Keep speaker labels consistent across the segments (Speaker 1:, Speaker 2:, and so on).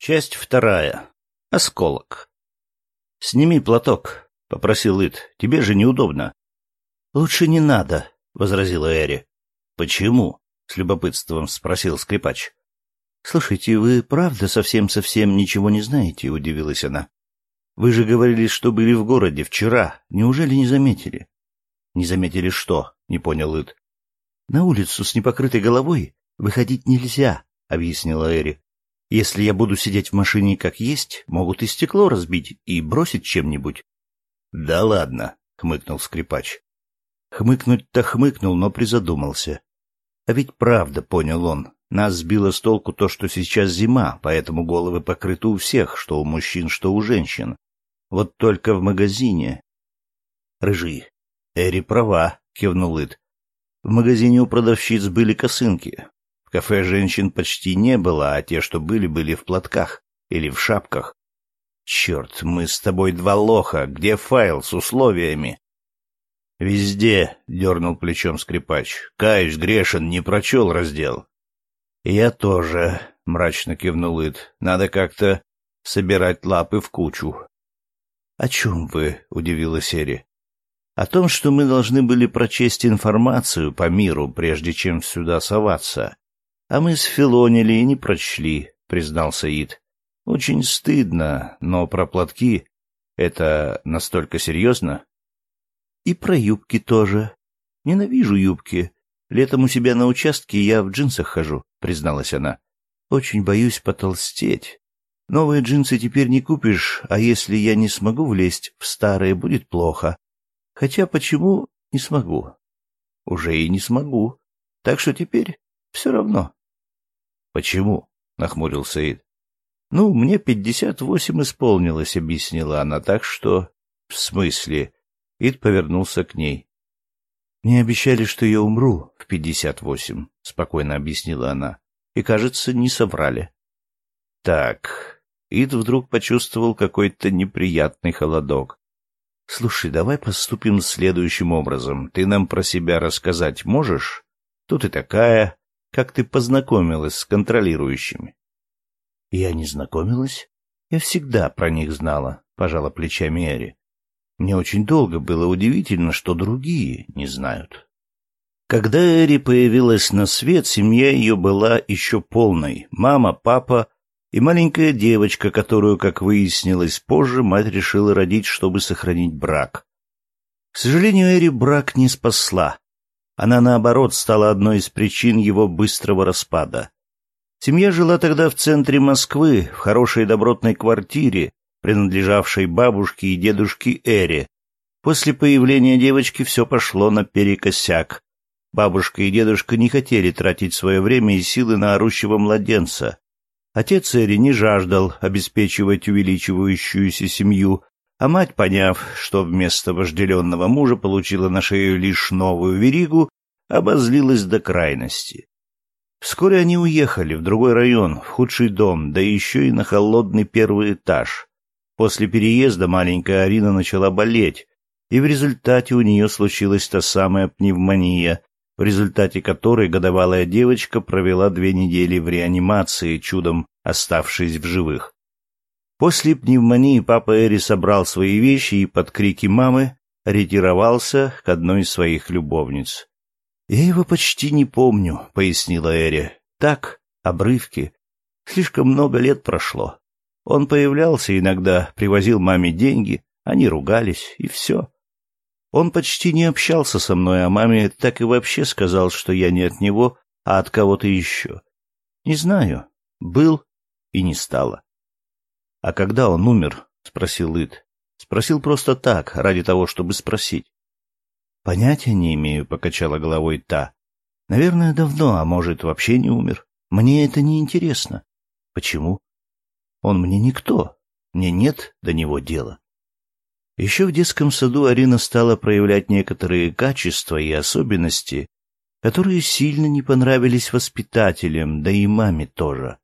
Speaker 1: Часть вторая. Осколок. «Сними платок», — попросил Ит. «Тебе же неудобно». «Лучше не надо», — возразила Эри. «Почему?» — с любопытством спросил скрипач. «Слушайте, вы правда совсем-совсем ничего не знаете?» — удивилась она. «Вы же говорили, что были в городе вчера. Неужели не заметили?» «Не заметили что?» — не понял Ит. «На улицу с непокрытой головой выходить нельзя», — объяснила Эри. Если я буду сидеть в машине как есть, могут и стекло разбить и бросить чем-нибудь. — Да ладно, — хмыкнул скрипач. Хмыкнуть-то хмыкнул, но призадумался. А ведь правда, понял он, нас сбило с толку то, что сейчас зима, поэтому головы покрыты у всех, что у мужчин, что у женщин. Вот только в магазине... Рыжий. Эри права, кивнул Ит. В магазине у продавщиц были косынки. Кафе женщин почти не было, а те, что были, были в платках или в шапках. Черт, мы с тобой два лоха. Где файл с условиями? Везде, — дернул плечом скрипач. Каюсь, грешен, не прочел раздел. Я тоже, — мрачно кивнул Ид. Надо как-то собирать лапы в кучу. — О чем вы? — удивилась Эри. — О том, что мы должны были прочесть информацию по миру, прежде чем сюда соваться. А мы сфилонили и не прочли, признался Ид. Очень стыдно, но про платки это настолько серьезно? И про юбки тоже. Ненавижу юбки. Летом у себя на участке я в джинсах хожу, призналась она. Очень боюсь потолстеть. Новые джинсы теперь не купишь, а если я не смогу влезть в старые, будет плохо. Хотя почему не смогу? Уже и не смогу. Так что теперь все равно. Почему? нахмурился Ид. Ну, мне пятьдесят восемь исполнилось, объяснила она, так что... В смысле? Ид повернулся к ней. Мне обещали, что я умру в пятьдесят восемь, спокойно объяснила она. И, кажется, не соврали. Так, Ид вдруг почувствовал какой-то неприятный холодок. Слушай, давай поступим следующим образом. Ты нам про себя рассказать можешь? Тут и такая, как ты познакомилась с контролирующими. — Я не знакомилась. Я всегда про них знала, — пожала плечами Эри. Мне очень долго было удивительно, что другие не знают. Когда Эри появилась на свет, семья ее была еще полной. Мама, папа и маленькая девочка, которую, как выяснилось позже, мать решила родить, чтобы сохранить брак. К сожалению, Эри брак не спасла. Она, наоборот, стала одной из причин его быстрого распада. Семья жила тогда в центре Москвы, в хорошей добротной квартире, принадлежавшей бабушке и дедушке Эре. После появления девочки все пошло наперекосяк. Бабушка и дедушка не хотели тратить свое время и силы на орущего младенца. Отец Эри не жаждал обеспечивать увеличивающуюся семью, а мать, поняв, что вместо вожделенного мужа получила на шею лишь новую веригу, обозлилась до крайности. Вскоре они уехали в другой район, в худший дом, да еще и на холодный первый этаж. После переезда маленькая Арина начала болеть, и в результате у нее случилась та самая пневмония, в результате которой годовалая девочка провела две недели в реанимации, чудом оставшись в живых. После пневмонии папа Эри собрал свои вещи и под крики мамы ретировался к одной из своих любовниц. «Я его почти не помню», — пояснила Эри. «Так, обрывки. Слишком много лет прошло. Он появлялся иногда, привозил маме деньги, они ругались, и все. Он почти не общался со мной, а маме так и вообще сказал, что я не от него, а от кого-то еще. Не знаю, был и не стало. — А когда он умер? — спросил Ид. Спросил просто так, ради того, чтобы спросить. — Понятия не имею, — покачала головой та. — Наверное, давно, а может, вообще не умер. Мне это не интересно. — Почему? — Он мне никто. Мне нет до него дела. Еще в детском саду Арина стала проявлять некоторые качества и особенности, которые сильно не понравились воспитателям, да и маме тоже.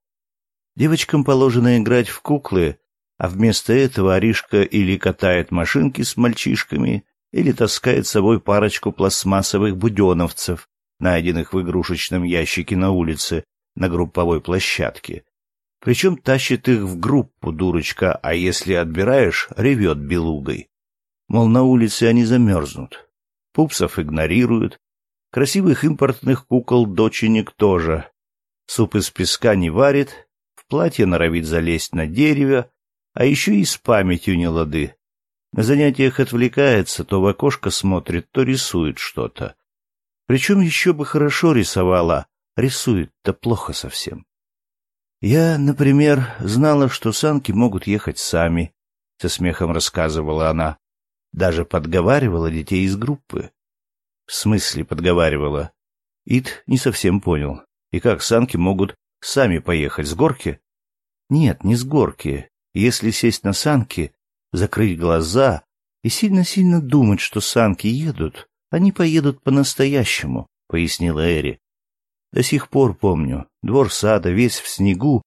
Speaker 1: Девочкам положено играть в куклы, а вместо этого Аришка или катает машинки с мальчишками, или таскает с собой парочку пластмассовых буденовцев, найденных в игрушечном ящике на улице, на групповой площадке. Причем тащит их в группу, дурочка, а если отбираешь, ревет белугой. Мол, на улице они замерзнут. Пупсов игнорируют. Красивых импортных кукол-доченек тоже. Суп из песка не варит, платье норовит залезть на дерево, а еще и с памятью не лады. На занятиях отвлекается, то в окошко смотрит, то рисует что-то. Причем еще бы хорошо рисовала, рисует-то плохо совсем. Я, например, знала, что санки могут ехать сами, — со смехом рассказывала она. Даже подговаривала детей из группы. В смысле подговаривала? Ид не совсем понял. И как санки могут сами поехать с горки? Нет, не с горки. Если сесть на санки, закрыть глаза и сильно-сильно думать, что санки едут, они поедут по-настоящему, — пояснила Эри. До сих пор помню. Двор сада весь в снегу,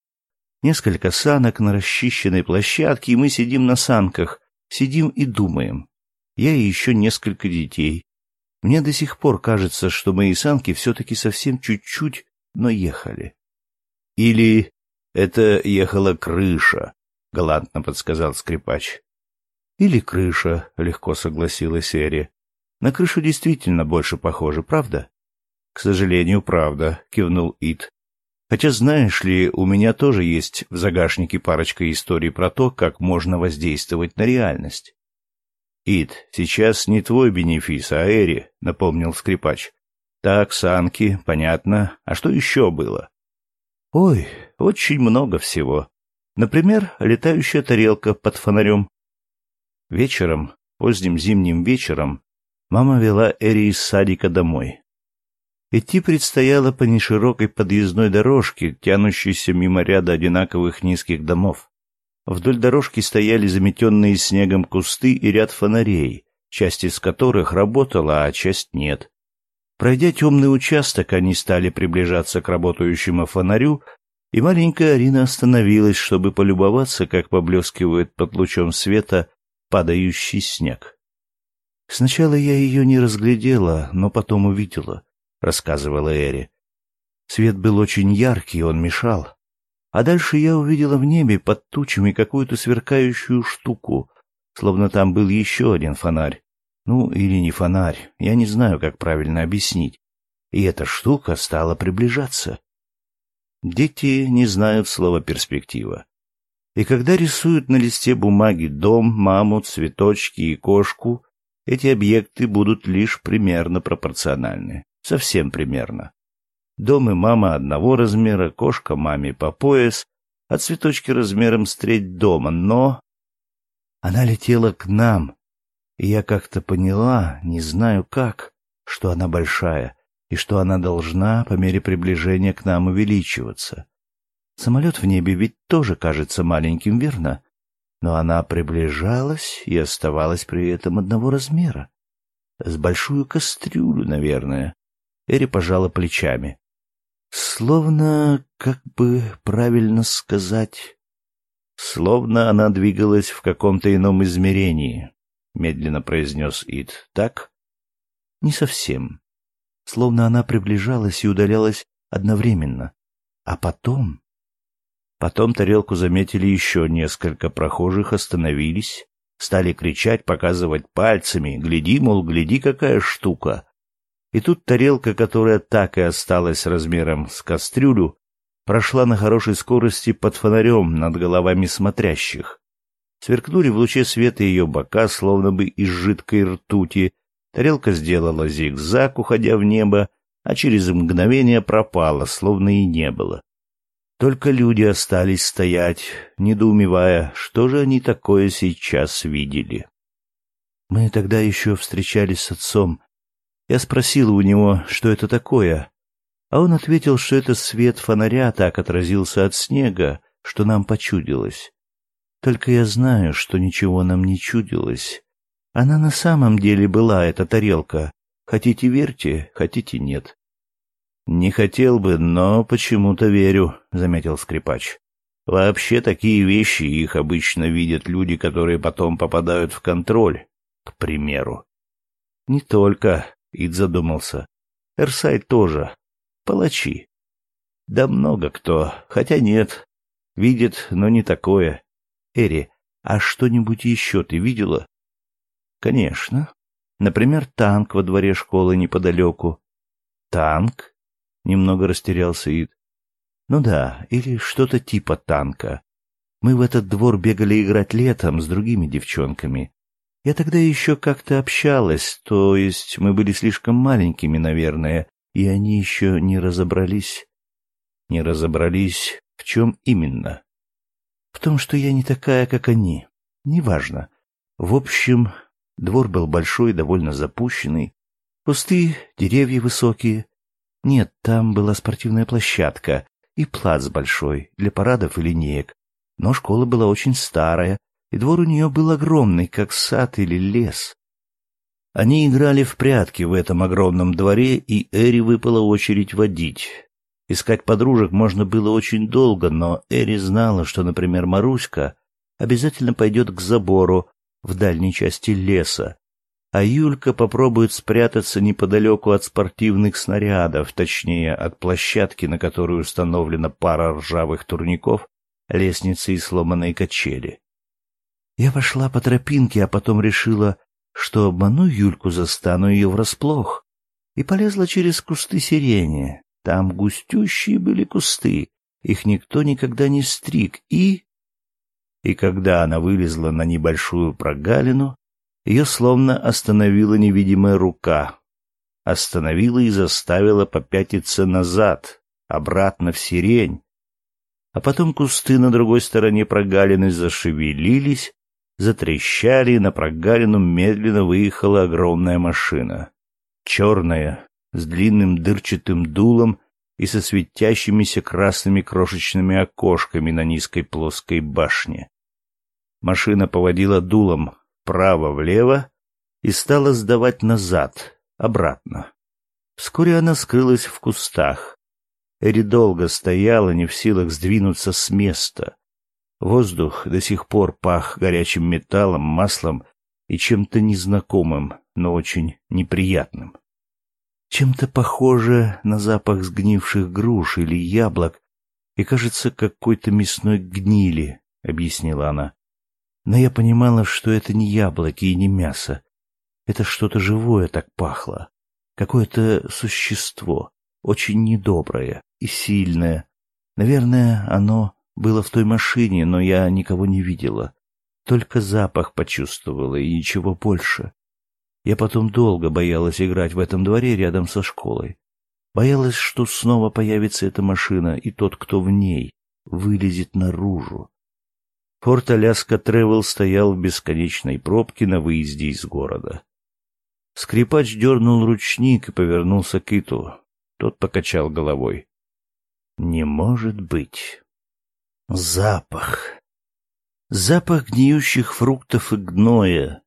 Speaker 1: несколько санок на расчищенной площадке, и мы сидим на санках, сидим и думаем. Я и еще несколько детей. Мне до сих пор кажется, что мои санки все-таки совсем чуть-чуть, но ехали. Или это ехала крыша, — галантно подсказал скрипач. Или крыша, — легко согласилась Эри. На крышу действительно больше похоже, правда? К сожалению, правда, кивнул Ит. Хотя, знаешь ли, у меня тоже есть в загашнике парочка историй про то, как можно воздействовать на реальность. Ит, сейчас не твой бенефис, а Эри, напомнил скрипач. Так, санки, понятно. А что еще было? Ой, очень много всего. Например, летающая тарелка под фонарем. Вечером, поздним зимним вечером, мама вела Эри из садика домой. Идти предстояло по неширокой подъездной дорожке, тянущейся мимо ряда одинаковых низких домов. Вдоль дорожки стояли заметенные снегом кусты и ряд фонарей, часть из которых работала, а часть нет. Пройдя темный участок, они стали приближаться к работающему фонарю, и маленькая Арина остановилась, чтобы полюбоваться, как поблескивает под лучом света падающий снег. Сначала я ее не разглядела, но потом увидела —— рассказывала Эри. Свет был очень яркий, он мешал. А дальше я увидела в небе под тучами какую-то сверкающую штуку, словно там был еще один фонарь. Ну, или не фонарь, я не знаю, как правильно объяснить. И эта штука стала приближаться. Дети не знают слова «перспектива». И когда рисуют на листе бумаги дом, маму, цветочки и кошку, эти объекты будут лишь примерно пропорциональны. Совсем примерно. Дом и мама одного размера, кошка маме по пояс, а цветочки размером с треть дома, но... Она летела к нам, и я как-то поняла, не знаю как, что она большая, и что она должна по мере приближения к нам увеличиваться. Самолет в небе ведь тоже кажется маленьким, верно? Но она приближалась и оставалась при этом одного размера. С большую кастрюлю, наверное. Эри пожала плечами. Словно, как бы правильно сказать, словно она двигалась в каком-то ином измерении, медленно произнес Ид. Так? Не совсем. Словно она приближалась и удалялась одновременно. А потом... Потом тарелку заметили еще несколько прохожих, остановились, стали кричать, показывать пальцами. Гляди, мол, гляди, какая штука. И тут тарелка, которая так и осталась размером с кастрюлю, прошла на хорошей скорости под фонарем над головами смотрящих. Сверкнули в луче света ее бока, словно бы из жидкой ртути. Тарелка сделала зигзаг, уходя в небо, а через мгновение пропала, словно и не было. Только люди остались стоять, недоумевая, что же они такое сейчас видели. Мы тогда еще встречались с отцом, я спросила у него, что это такое, а он ответил, что это свет фонаря так отразился от снега, что нам почудилось. Только я знаю, что ничего нам не чудилось. Она на самом деле была, эта тарелка. Хотите верьте, хотите нет. Не хотел бы, но почему-то верю, заметил скрипач. Вообще такие вещи их обычно видят люди, которые потом попадают в контроль, к примеру. Не только, Ид задумался. Эрсай тоже. Палачи. Да много кто. Хотя нет. Видит, но не такое. Эри, а что-нибудь еще ты видела? Конечно. Например, танк во дворе школы неподалеку. Танк? Немного растерялся Ид. Ну да, или что-то типа танка. Мы в этот двор бегали играть летом с другими девчонками. Я тогда еще как-то общалась, то есть мы были слишком маленькими, наверное, и они еще не разобрались. Не разобрались, в чем именно. В том, что я не такая, как они. Неважно. В общем, двор был большой, довольно запущенный. Кусты, деревья высокие. Нет, там была спортивная площадка и плац большой для парадов и линеек. Но школа была очень старая, и двор у нее был огромный, как сад или лес. Они играли в прятки в этом огромном дворе, и Эри выпала очередь водить. Искать подружек можно было очень долго, но Эри знала, что, например, Маруська обязательно пойдет к забору в дальней части леса, а Юлька попробует спрятаться неподалеку от спортивных снарядов, точнее, от площадки, на которой установлена пара ржавых турников, лестницы и сломанные качели. Я пошла по тропинке, а потом решила, что обману Юльку, застану ее врасплох, и полезла через кусты сирени. Там густющие были кусты, их никто никогда не стриг, и... И когда она вылезла на небольшую прогалину, ее словно остановила невидимая рука. Остановила и заставила попятиться назад, обратно в сирень. А потом кусты на другой стороне прогалины зашевелились, затрещали, и на прогалину медленно выехала огромная машина. Черная, с длинным дырчатым дулом и со светящимися красными крошечными окошками на низкой плоской башне. Машина поводила дулом вправо-влево и стала сдавать назад, обратно. Вскоре она скрылась в кустах. Эри долго стояла, не в силах сдвинуться с места. Воздух до сих пор пах горячим металлом, маслом и чем-то незнакомым, но очень неприятным. Чем-то похоже на запах сгнивших груш или яблок и, кажется, какой-то мясной гнили, — объяснила она. Но я понимала, что это не яблоки и не мясо. Это что-то живое так пахло. Какое-то существо, очень недоброе и сильное. Наверное, оно было в той машине, но я никого не видела. Только запах почувствовала и ничего больше. Я потом долго боялась играть в этом дворе рядом со школой. Боялась, что снова появится эта машина, и тот, кто в ней, вылезет наружу. Форт Аляска Тревел стоял в бесконечной пробке на выезде из города. Скрипач дернул ручник и повернулся к Иту. Тот покачал головой. «Не может быть!» Запах. Запах гниющих фруктов и гноя.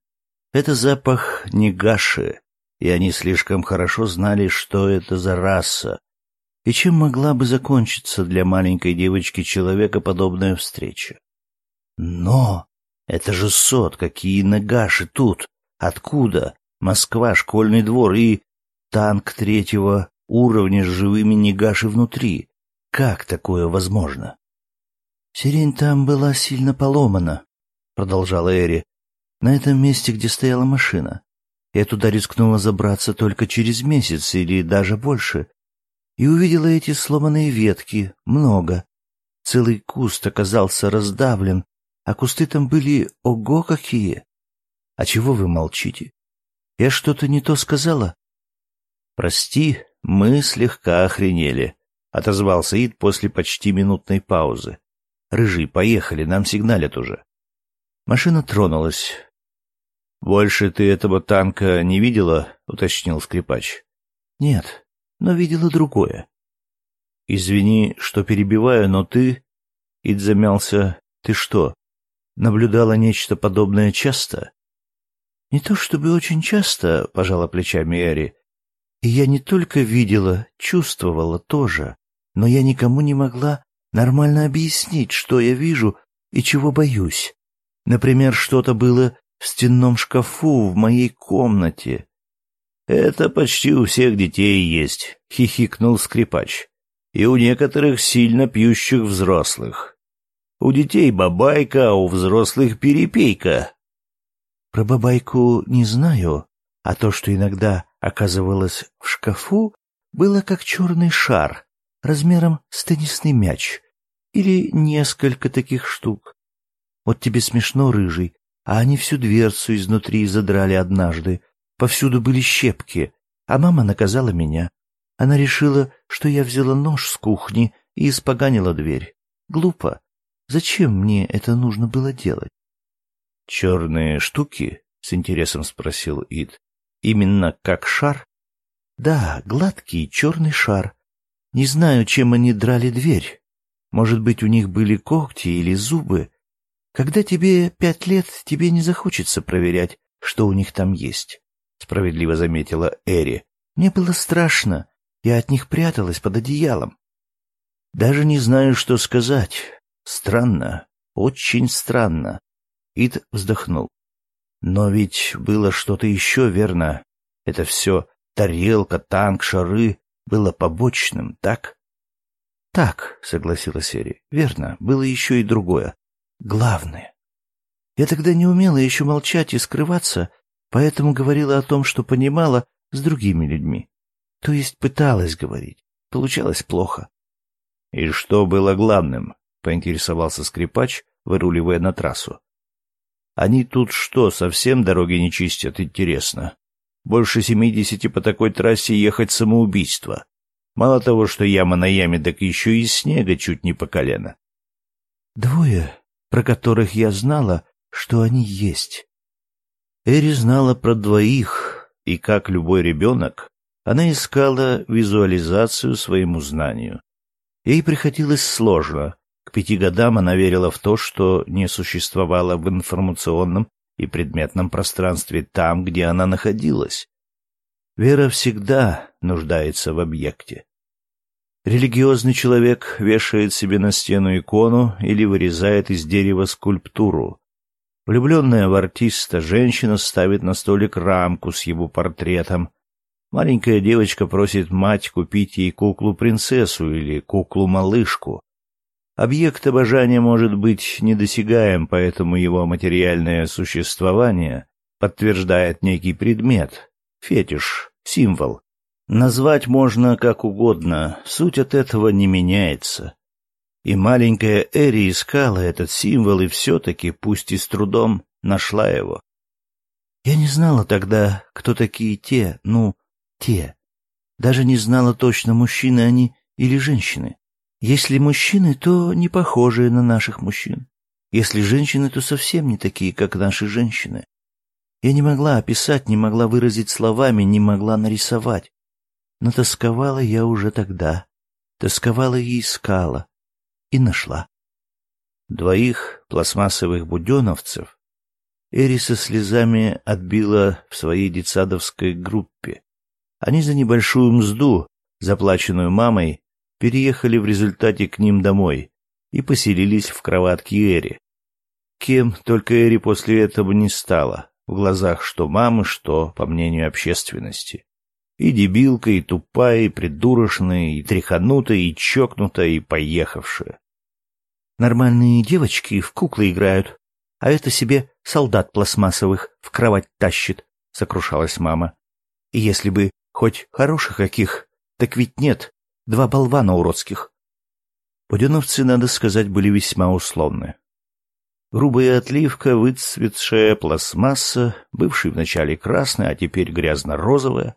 Speaker 1: Это запах негаши, и они слишком хорошо знали, что это за раса, и чем могла бы закончиться для маленькой девочки человека подобная встреча. Но это же сот, какие негаши тут. Откуда? Москва, школьный двор и танк третьего уровня с живыми негаши внутри. Как такое возможно? «Сирень там была сильно поломана», — продолжала Эри. «На этом месте, где стояла машина. Я туда рискнула забраться только через месяц или даже больше. И увидела эти сломанные ветки, много. Целый куст оказался раздавлен, а кусты там были ого какие. А чего вы молчите? Я что-то не то сказала?» «Прости, мы слегка охренели», — отозвался Ид после почти минутной паузы. Рыжий, поехали, нам сигналят уже. Машина тронулась. «Больше ты этого танка не видела?» — уточнил скрипач. «Нет, но видела другое». «Извини, что перебиваю, но ты...» Ид замялся. «Ты что, наблюдала нечто подобное часто?» «Не то чтобы очень часто», — пожала плечами Эри. «И я не только видела, чувствовала тоже, но я никому не могла нормально объяснить, что я вижу и чего боюсь. Например, что-то было в стенном шкафу в моей комнате. Это почти у всех детей есть, хихикнул скрипач. И у некоторых сильно пьющих взрослых. У детей бабайка, а у взрослых перепейка.
Speaker 2: Про бабайку не знаю, а то, что иногда оказывалось в шкафу, было как черный шар размером с теннисный мяч или несколько таких штук. Вот тебе смешно, рыжий, а они всю дверцу изнутри задрали однажды. Повсюду были щепки, а мама наказала меня. Она решила, что я взяла нож с кухни и испоганила дверь. Глупо. Зачем мне это нужно было делать?
Speaker 1: «Черные штуки?» — с интересом спросил Ид. «Именно как шар?»
Speaker 2: «Да, гладкий черный шар. Не знаю, чем они драли дверь. Может быть, у них были когти или зубы. Когда тебе пять лет, тебе не захочется проверять, что у них там есть», — справедливо заметила Эри. «Мне было страшно. Я от них пряталась под одеялом».
Speaker 1: «Даже не знаю, что сказать. Странно, очень странно. Ид вздохнул. Но ведь было что-то еще, верно? Это все тарелка, танк, шары было побочным, так?
Speaker 2: Так, согласилась Эри. Верно, было еще и другое. Главное. Я тогда не умела еще молчать и скрываться, поэтому говорила о том, что понимала с другими людьми. То есть пыталась говорить. Получалось плохо.
Speaker 1: И что было главным? — поинтересовался скрипач, выруливая на трассу. «Они тут что, совсем дороги не чистят, интересно? Больше семидесяти по такой трассе ехать самоубийство. Мало того, что яма на яме, так еще и снега чуть не по колено».
Speaker 2: «Двое, про которых я знала, что они есть».
Speaker 1: Эри знала про двоих, и, как любой ребенок, она искала визуализацию своему знанию. Ей приходилось сложно, к пяти годам она верила в то, что не существовало в информационном и предметном пространстве там, где она находилась. Вера всегда нуждается в объекте. Религиозный человек вешает себе на стену икону или вырезает из дерева скульптуру. Влюбленная в артиста женщина ставит на столик рамку с его портретом. Маленькая девочка просит мать купить ей куклу-принцессу или куклу-малышку. Объект обожания может быть недосягаем, поэтому его материальное существование подтверждает некий предмет, фетиш, символ. Назвать можно как угодно, суть от этого не меняется. И маленькая Эри искала этот символ и все-таки, пусть и с трудом, нашла его.
Speaker 2: Я не знала тогда, кто такие те, ну, те. Даже не знала точно, мужчины они или женщины. Если мужчины, то не похожие на наших мужчин. Если женщины, то совсем не такие, как наши женщины. Я не могла описать, не могла выразить словами, не могла нарисовать. Но тосковала я уже тогда. Тосковала и искала. И нашла.
Speaker 1: Двоих пластмассовых буденовцев Эри со слезами отбила в своей детсадовской группе. Они за небольшую мзду, заплаченную мамой, переехали в результате к ним домой и поселились в кроватке Эри. Кем только Эри после этого не стала, в глазах что мамы, что, по мнению общественности. И дебилка, и тупая, и придурочная, и тряханутая, и чокнутая, и поехавшая.
Speaker 2: Нормальные девочки в куклы играют, а это себе солдат пластмассовых в кровать тащит, — сокрушалась мама. И если бы хоть хороших каких, так ведь нет, Два болвана уродских. Буденовцы, надо сказать, были весьма условны. Грубая отливка, выцветшая пластмасса, бывший вначале красная, а теперь грязно-розовая.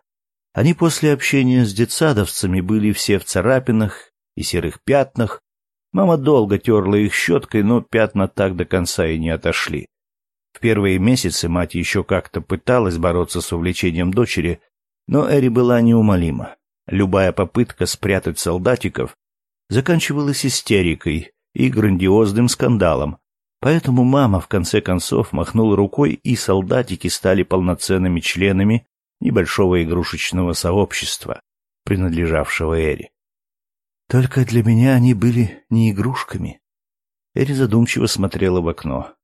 Speaker 2: Они после общения с детсадовцами были все в царапинах и серых пятнах. Мама долго терла их щеткой, но пятна так до конца и не отошли. В первые месяцы мать еще как-то пыталась бороться с увлечением дочери, но Эри была неумолима. Любая попытка спрятать солдатиков заканчивалась истерикой и грандиозным скандалом, поэтому мама в конце концов махнула рукой, и солдатики стали полноценными членами небольшого игрушечного сообщества, принадлежавшего Эри. Только для меня они были не игрушками. Эри задумчиво смотрела в окно.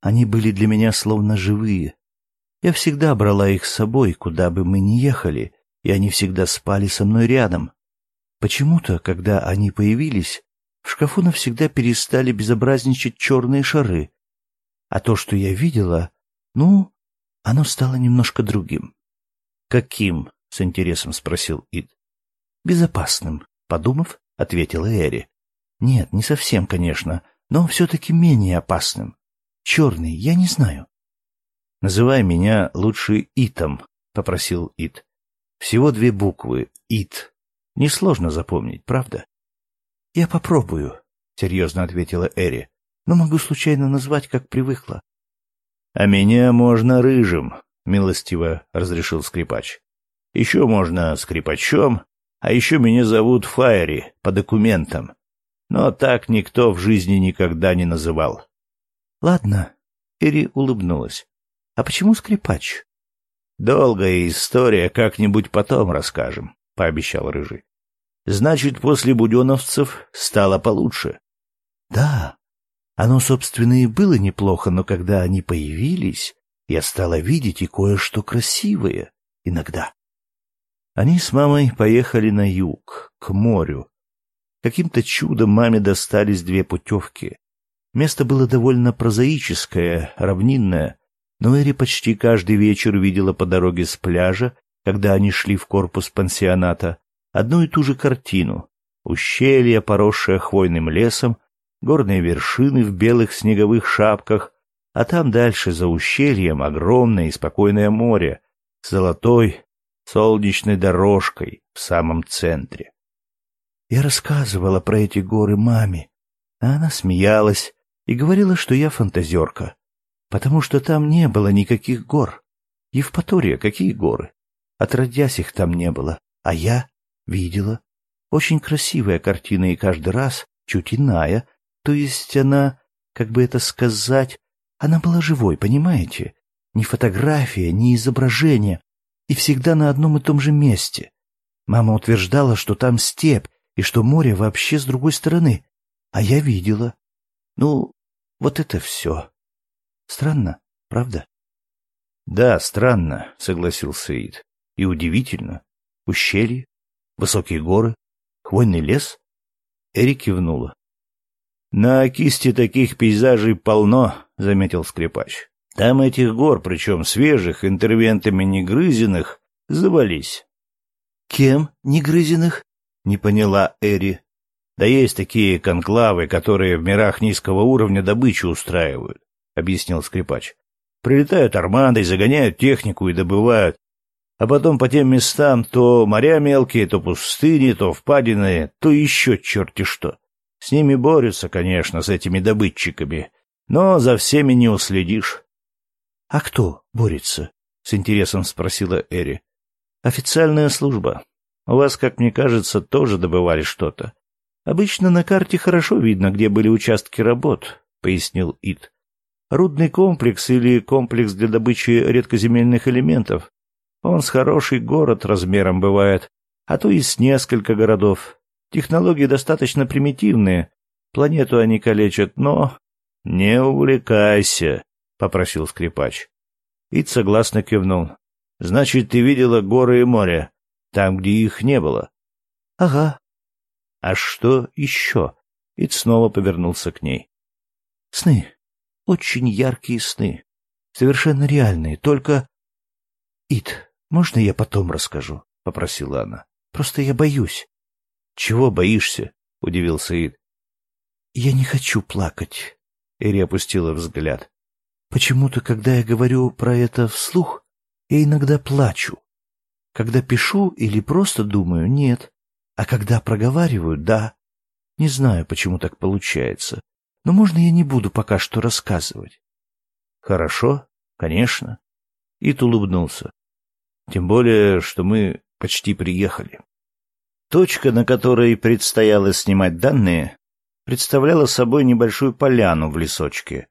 Speaker 2: Они были для меня словно живые. Я всегда брала их с собой, куда бы мы ни ехали, и они всегда спали со мной рядом. Почему-то, когда они появились, в шкафу навсегда перестали безобразничать черные шары. А то, что я видела, ну, оно стало немножко другим.
Speaker 1: «Каким?» — с интересом спросил Ид.
Speaker 2: «Безопасным», — подумав, ответила Эри. «Нет, не совсем, конечно, но все-таки менее опасным. Черный, я не знаю».
Speaker 1: «Называй меня лучше Итом», — попросил Ит. «Всего две буквы — Ит. Несложно запомнить, правда?»
Speaker 2: «Я попробую», — серьезно ответила Эри. «Но могу случайно назвать, как привыкла».
Speaker 1: «А меня можно рыжим», — милостиво разрешил скрипач. «Еще можно скрипачом, а еще меня зовут Файри по документам. Но так никто в жизни никогда не называл».
Speaker 2: «Ладно», — Эри улыбнулась. «А почему скрипач?»
Speaker 1: «Долгая история, как-нибудь потом расскажем», — пообещал Рыжий. «Значит, после буденовцев стало получше».
Speaker 2: «Да, оно, собственно, и было неплохо, но когда они появились, я стала видеть и кое-что красивое иногда. Они с мамой поехали на юг, к морю. Каким-то чудом маме достались две путевки. Место было довольно прозаическое, равнинное, но Эри почти каждый вечер видела по дороге с пляжа, когда они шли в корпус пансионата, одну и ту же картину. Ущелье, поросшее хвойным лесом, горные вершины в белых снеговых шапках, а там дальше за ущельем огромное и спокойное море с золотой солнечной дорожкой в самом центре. Я рассказывала про эти горы маме, а она смеялась и говорила, что я фантазерка, потому что там не было никаких гор. Евпатория, какие горы? Отродясь их там не было, а я видела. Очень красивая картина и каждый раз чуть иная, то есть она, как бы это сказать, она была живой, понимаете? Ни фотография, ни изображение, и всегда на одном и том же месте. Мама утверждала, что там степь, и что море вообще с другой стороны. А я видела. Ну, вот это все. Странно, правда?
Speaker 1: — Да, странно, — согласился Ид. — И удивительно. Ущелье, высокие горы, хвойный лес. Эрик кивнула. «На кисти таких пейзажей полно», — заметил скрипач. «Там этих гор, причем свежих, интервентами негрызенных, завались».
Speaker 2: «Кем негрызенных?» — не поняла Эри.
Speaker 1: «Да есть такие конклавы, которые в мирах низкого уровня добычу устраивают», — объяснил скрипач. «Прилетают армадой, загоняют технику и добывают. А потом по тем местам то моря мелкие, то пустыни, то впадины, то еще черти что. С ними борются, конечно, с этими добытчиками, но за всеми не уследишь.
Speaker 2: — А кто борется? — с интересом спросила Эри.
Speaker 1: — Официальная служба. У вас, как мне кажется, тоже добывали что-то. Обычно на карте хорошо видно, где были участки работ, — пояснил Ит. Рудный комплекс или комплекс для добычи редкоземельных элементов. Он с хороший город размером бывает, а то и с несколько городов. Технологии достаточно примитивные, планету они калечат, но... — Не увлекайся, — попросил скрипач. Ид согласно кивнул. — Значит, ты видела горы и море, там, где их не было?
Speaker 2: — Ага.
Speaker 1: — А что еще? Ид снова повернулся к ней.
Speaker 2: — Сны. Очень яркие сны. Совершенно реальные, только... — Ид, можно я потом расскажу? — попросила она. — Просто я боюсь.
Speaker 1: Чего боишься? удивился Ид.
Speaker 2: Я не хочу плакать.
Speaker 1: Эри опустила взгляд.
Speaker 2: Почему-то, когда я говорю про это вслух, я иногда плачу. Когда пишу или просто думаю, нет. А когда проговариваю, да. Не знаю, почему так получается. Но можно я не буду пока что рассказывать?
Speaker 1: Хорошо, конечно. Ит улыбнулся. Тем более, что мы почти приехали. Точка, на которой предстояло снимать данные, представляла собой небольшую поляну в лесочке,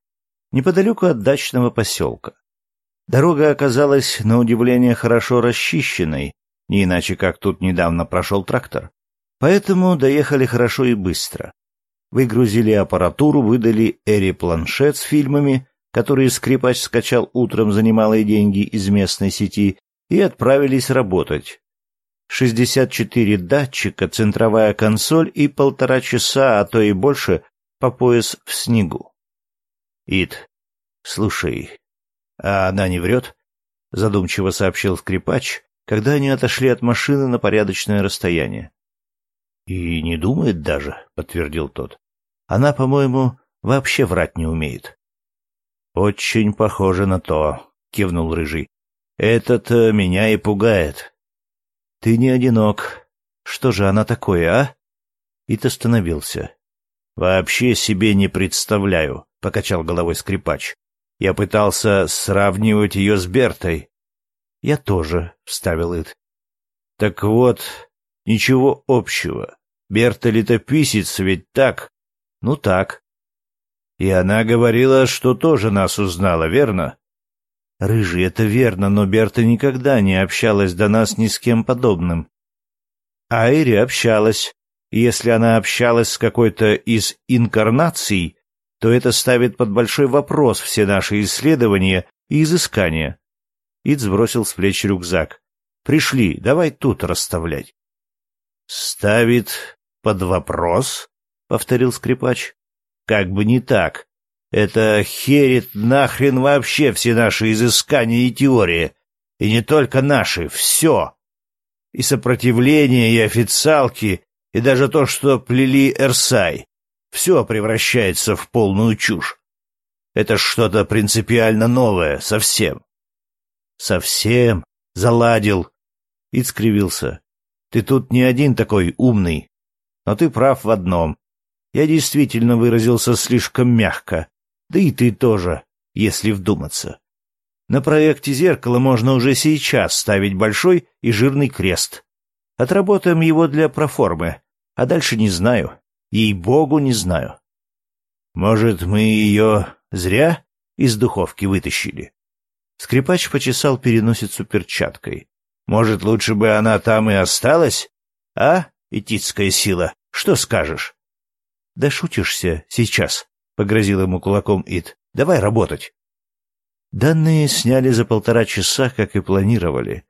Speaker 1: неподалеку от дачного поселка. Дорога оказалась, на удивление, хорошо расчищенной, не иначе как тут недавно прошел трактор. Поэтому доехали хорошо и быстро. Выгрузили аппаратуру, выдали Эри планшет с фильмами, которые скрипач скачал утром за немалые деньги из местной сети, и отправились работать, 64 датчика, центровая консоль и полтора часа, а то и больше, по пояс в снегу. Ид, слушай, а она не врет? Задумчиво сообщил скрипач, когда они отошли от машины на порядочное расстояние. И не думает даже, подтвердил тот. Она, по-моему, вообще врать не умеет. Очень похоже на то, кивнул рыжий. Этот меня и пугает. Ты не одинок. Что же она такое, а? Ит остановился. Вообще себе не представляю, покачал головой скрипач. Я пытался сравнивать ее с Бертой. Я тоже, вставил Ит. Так вот, ничего общего. Берта летописец ведь так? Ну так. И она говорила, что тоже нас узнала, верно? Рыжий, это верно, но Берта никогда не общалась до нас ни с кем подобным. А Эри общалась. Если она общалась с какой-то из инкарнаций, то это ставит под большой вопрос все наши исследования и изыскания. Ид сбросил с плеч рюкзак. Пришли, давай тут расставлять. Ставит под вопрос? повторил скрипач. Как бы не так. Это херит нахрен вообще все наши изыскания и теории. И не только наши, все. И сопротивление, и официалки, и даже то, что плели Эрсай. Все превращается в полную чушь. Это что-то принципиально новое, совсем. Совсем заладил. И скривился. Ты тут не один такой умный. Но ты прав в одном. Я действительно выразился слишком мягко. Да и ты тоже, если вдуматься. На проекте «Зеркало» можно уже сейчас ставить большой и жирный крест. Отработаем его для проформы, а дальше не знаю. Ей-богу, не знаю. Может, мы ее зря из духовки вытащили? Скрипач почесал переносицу перчаткой. Может, лучше бы она там и осталась? А, этицкая сила, что скажешь? Да шутишься сейчас. — погрозил ему кулаком Ит. «Давай работать». Данные сняли за полтора часа, как и планировали.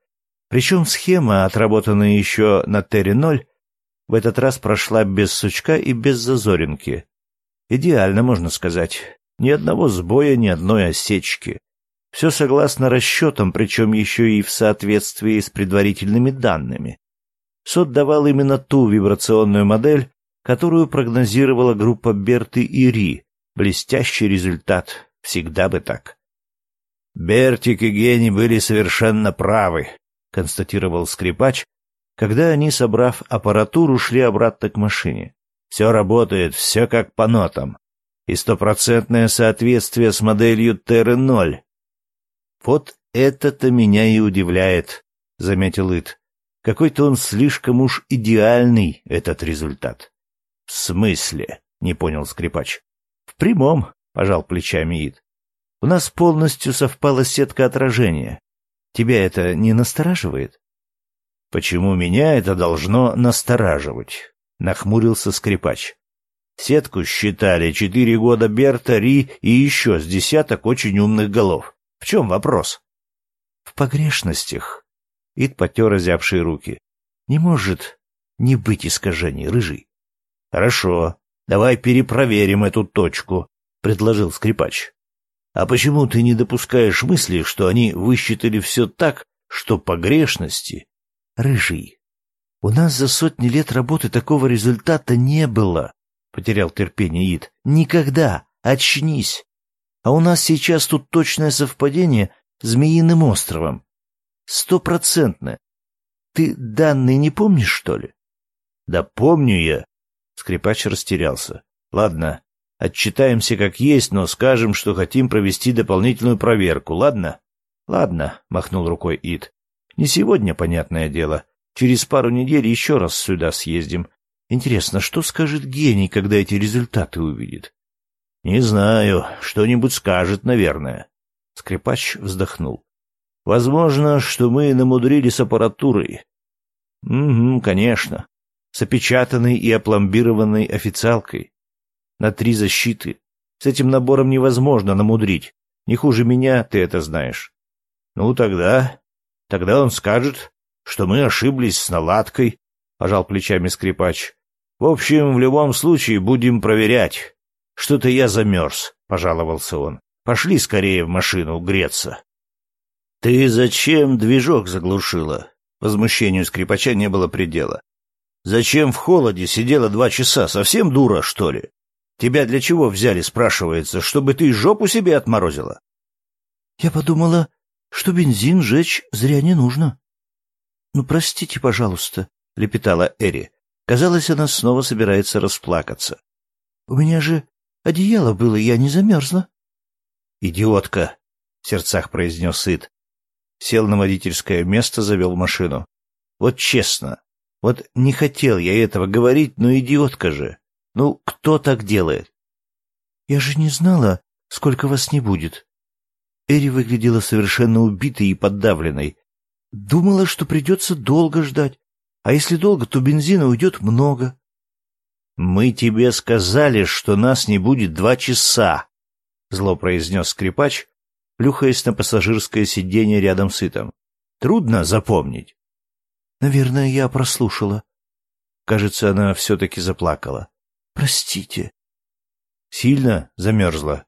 Speaker 1: Причем схема, отработанная еще на Терри-0, в этот раз прошла без сучка и без зазоринки. Идеально, можно сказать. Ни одного сбоя, ни одной осечки. Все согласно расчетам, причем еще и в соответствии с предварительными данными. СОД давал именно ту вибрационную модель, которую прогнозировала группа Берты и Ри, Блестящий результат. Всегда бы так. Бертик и Гений были совершенно правы, констатировал скрипач, когда они, собрав аппаратуру, шли обратно к машине. Все работает, все как по нотам. И стопроцентное соответствие с моделью Терры-0. Вот это-то меня и удивляет, заметил Ит. Какой-то он слишком уж идеальный, этот результат. В смысле? Не понял скрипач. В прямом, пожал плечами Ид. У нас полностью совпала сетка отражения. Тебя это не настораживает? Почему меня это должно настораживать? Нахмурился скрипач. Сетку считали четыре года Берта, Ри и еще с десяток очень умных голов. В чем вопрос? В погрешностях. Ид потер озябшие руки. Не может не быть искажений, рыжий. Хорошо, Давай перепроверим эту точку, предложил скрипач. А почему ты не допускаешь мысли, что они высчитали все так, что погрешности? Рыжий. У нас за сотни лет работы такого результата не было, потерял терпение Ид. Никогда. Очнись. А у нас сейчас тут точное совпадение с Змеиным островом. Стопроцентное. Ты данные не помнишь, что ли? Да помню я, Скрипач растерялся. Ладно, отчитаемся как есть, но скажем, что хотим провести дополнительную проверку, ладно? Ладно, махнул рукой Ид. Не сегодня, понятное дело. Через пару недель еще раз сюда съездим. Интересно, что скажет гений, когда эти результаты увидит? Не знаю, что-нибудь скажет, наверное. Скрипач вздохнул. Возможно, что мы намудрили с аппаратурой. Угу, конечно с опечатанной и опломбированной официалкой. На три защиты. С этим набором невозможно намудрить. Не хуже меня, ты это знаешь. Ну, тогда... Тогда он скажет, что мы ошиблись с наладкой, — пожал плечами скрипач. — В общем, в любом случае будем проверять. Что-то я замерз, — пожаловался он. — Пошли скорее в машину греться. — Ты зачем движок заглушила? Возмущению скрипача не было предела. Зачем в холоде сидела два часа? Совсем дура, что ли? Тебя для чего взяли, спрашивается, чтобы ты жопу себе отморозила?
Speaker 2: Я подумала, что бензин жечь зря не нужно. Ну, простите, пожалуйста, лепетала Эри. Казалось, она снова собирается расплакаться. У меня же одеяло было, я не замерзла.
Speaker 1: Идиотка, в сердцах произнес Сыт. Сел на водительское место, завел машину. Вот честно, вот не хотел я этого говорить, но идиотка же. Ну, кто так делает?
Speaker 2: Я же не знала, сколько вас не будет. Эри выглядела совершенно убитой и подавленной. Думала, что придется долго ждать. А если долго, то бензина уйдет много.
Speaker 1: «Мы тебе сказали, что нас не будет два часа», — зло произнес скрипач, плюхаясь на пассажирское сиденье рядом с Итом. «Трудно запомнить».
Speaker 2: Наверное, я прослушала.
Speaker 1: Кажется, она все-таки заплакала.
Speaker 2: Простите.
Speaker 1: Сильно замерзла.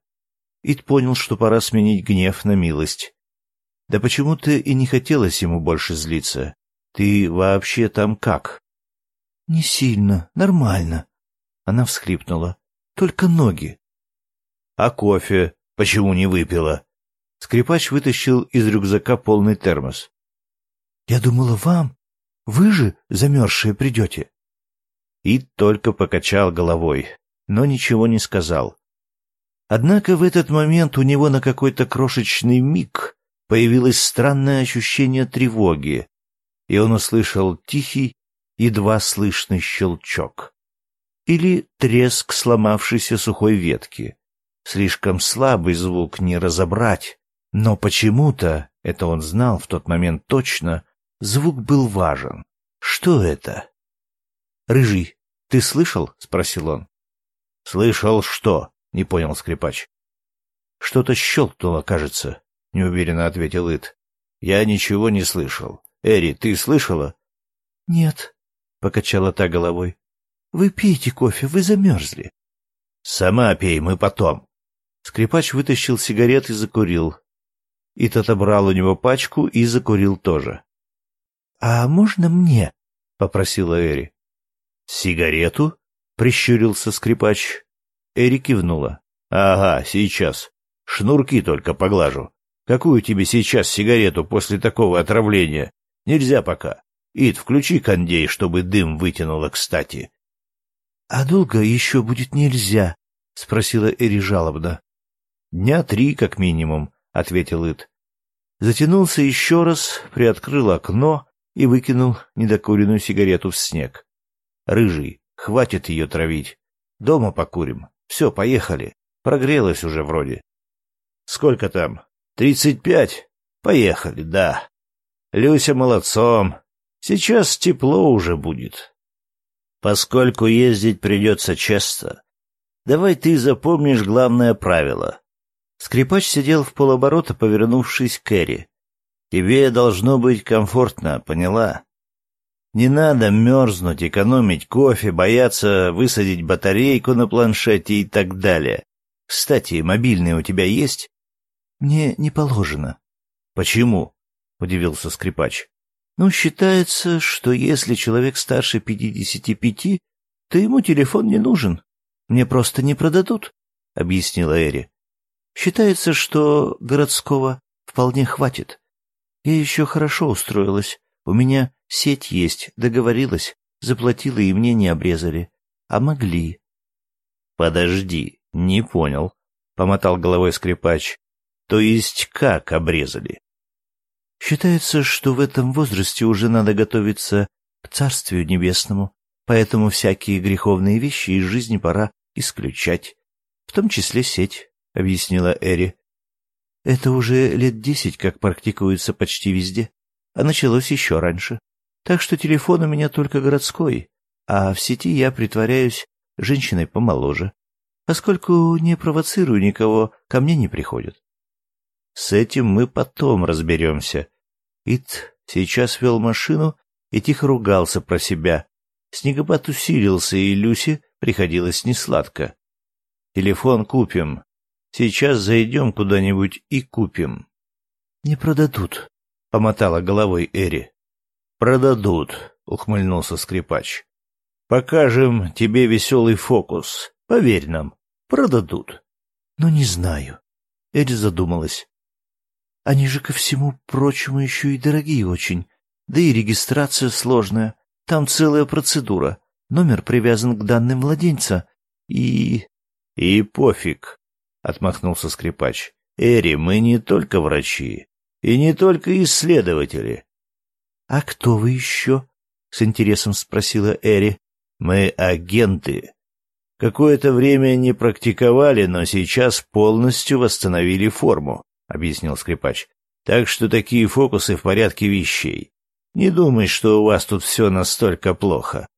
Speaker 2: Ид понял, что пора сменить гнев на милость. Да почему-то и не хотелось ему больше злиться. Ты вообще там как? Не сильно, нормально. Она всхлипнула. Только ноги.
Speaker 1: А кофе почему не выпила? Скрипач вытащил из рюкзака полный термос.
Speaker 2: Я думала, вам вы же, замерзшие, придете.
Speaker 1: И только покачал головой, но ничего не сказал. Однако в этот момент у него на какой-то крошечный миг появилось странное ощущение тревоги, и он услышал тихий, едва слышный щелчок. Или треск сломавшейся сухой ветки. Слишком слабый звук не разобрать, но почему-то, это он знал в тот момент точно, Звук был важен. Что это? «Рыжий, ты слышал?» — спросил он. «Слышал что?» — не понял скрипач. «Что-то щелкнуло, кажется», — неуверенно ответил Ит. «Я ничего не слышал. Эри, ты слышала?»
Speaker 2: «Нет», — покачала та головой. «Вы пейте кофе, вы замерзли».
Speaker 1: «Сама пей, мы потом». Скрипач вытащил сигарет и закурил. Ит отобрал у него пачку и закурил тоже.
Speaker 2: «А можно мне?»
Speaker 1: — попросила Эри. «Сигарету?» — прищурился скрипач. Эри кивнула. «Ага, сейчас. Шнурки только поглажу. Какую тебе сейчас сигарету после такого отравления? Нельзя пока. Ид, включи кондей, чтобы дым вытянуло кстати».
Speaker 2: «А долго еще будет нельзя?» — спросила Эри жалобно.
Speaker 1: «Дня три, как минимум», — ответил Ид. Затянулся еще раз, приоткрыл окно и выкинул недокуренную сигарету в снег. «Рыжий, хватит ее травить. Дома покурим. Все, поехали. Прогрелась уже вроде». «Сколько там? Тридцать пять? Поехали, да. Люся молодцом. Сейчас тепло уже будет. Поскольку ездить придется часто, давай ты запомнишь главное правило». Скрипач сидел в полоборота, повернувшись к Эри. Тебе должно быть комфортно, поняла? Не надо мерзнуть, экономить кофе, бояться высадить батарейку на планшете и так далее. Кстати, мобильный у тебя есть?
Speaker 2: Мне не положено.
Speaker 1: Почему? удивился скрипач.
Speaker 2: Ну, считается, что если человек старше пятидесяти пяти, то ему телефон не нужен. Мне просто не продадут, объяснила Эри. Считается, что городского вполне хватит. Я еще хорошо устроилась. У меня сеть есть, договорилась, заплатила и мне не обрезали. А могли.
Speaker 1: Подожди, не понял, помотал головой скрипач. То есть как обрезали?
Speaker 2: Считается, что в этом возрасте уже надо готовиться к Царствию Небесному, поэтому всякие греховные вещи из жизни пора исключать, в том числе сеть, — объяснила Эри. Это уже лет десять как практикуется почти везде, а началось еще раньше. Так что телефон у меня только городской, а в сети я притворяюсь женщиной помоложе, поскольку не провоцирую никого, ко мне не приходят.
Speaker 1: С этим мы потом разберемся. Ит сейчас вел машину и тихо ругался про себя. Снегопад усилился, и Люсе приходилось несладко. «Телефон купим. Сейчас зайдем куда-нибудь и купим».
Speaker 2: «Не продадут», — помотала головой Эри.
Speaker 1: «Продадут», — ухмыльнулся скрипач. «Покажем тебе веселый фокус. Поверь нам, продадут».
Speaker 2: «Но не знаю». Эри задумалась. «Они же ко всему прочему еще и дорогие очень. Да и регистрация сложная. Там целая процедура. Номер привязан к данным младенца. И...
Speaker 1: — И пофиг, — отмахнулся скрипач. — Эри, мы не только врачи. И не только исследователи.
Speaker 2: — А кто вы еще? — с интересом спросила Эри.
Speaker 1: — Мы агенты. Какое-то время не практиковали, но сейчас полностью восстановили форму, — объяснил скрипач. — Так что такие фокусы в порядке вещей. Не думай, что у вас тут все настолько плохо.